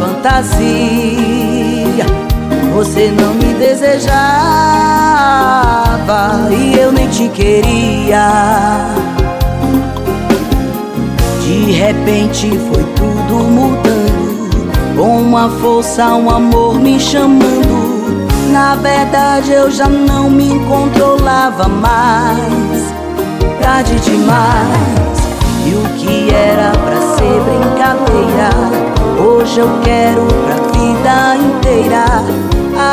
fantasia. Você não me desejava e eu nem te queria. De repente foi tudo mudando, com uma força, um amor me chamando. Na verdade eu já não me controlava mais. Tarde demais, e o que era hoje eu quero pra vida inteira.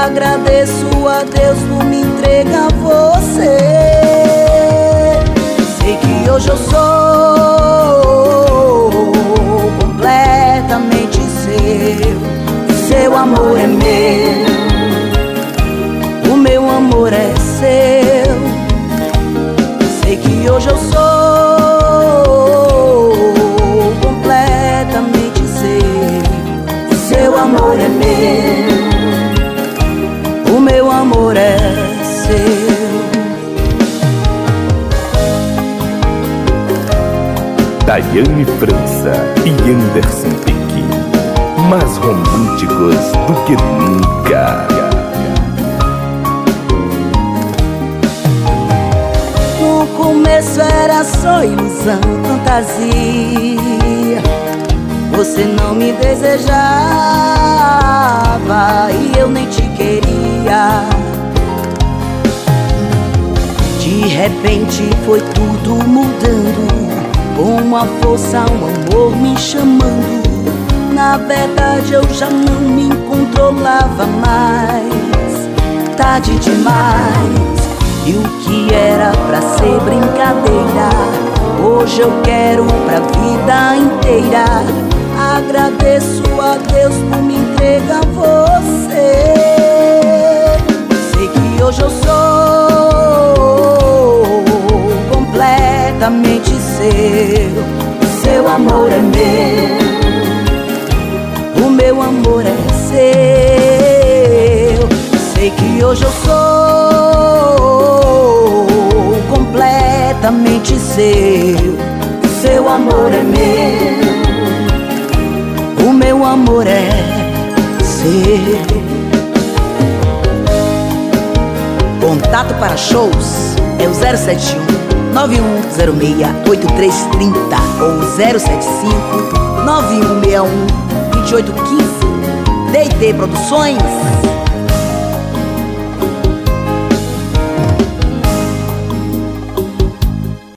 Agradeço a Deus por me entregar você. Sei que hoje eu sou completamente seu. Seu amor é meu, o meu amor é seu. Sei que hoje eu sou Daiane França e Anderson Peck, mais românticos do que nunca. No começo era só ilusão, fantasia. Você não me desejava e eu nem te queria. De repente foi tudo mudando, com uma força, um amor me chamando. Na verdade eu já não me controlava mais. Tarde demais. E o que era pra ser brincadeira, hoje eu quero pra vida inteira. Agradeço a Deus por me entregar você. Sei que hoje eu sou completamente seu. Seu amor é meu, o meu amor é seu. Sei que hoje eu sou completamente seu. Seu amor é meu, o meu amor é seu. Contato para shows é o 071 9106 8330 ou 075 9161 2815 DT Produções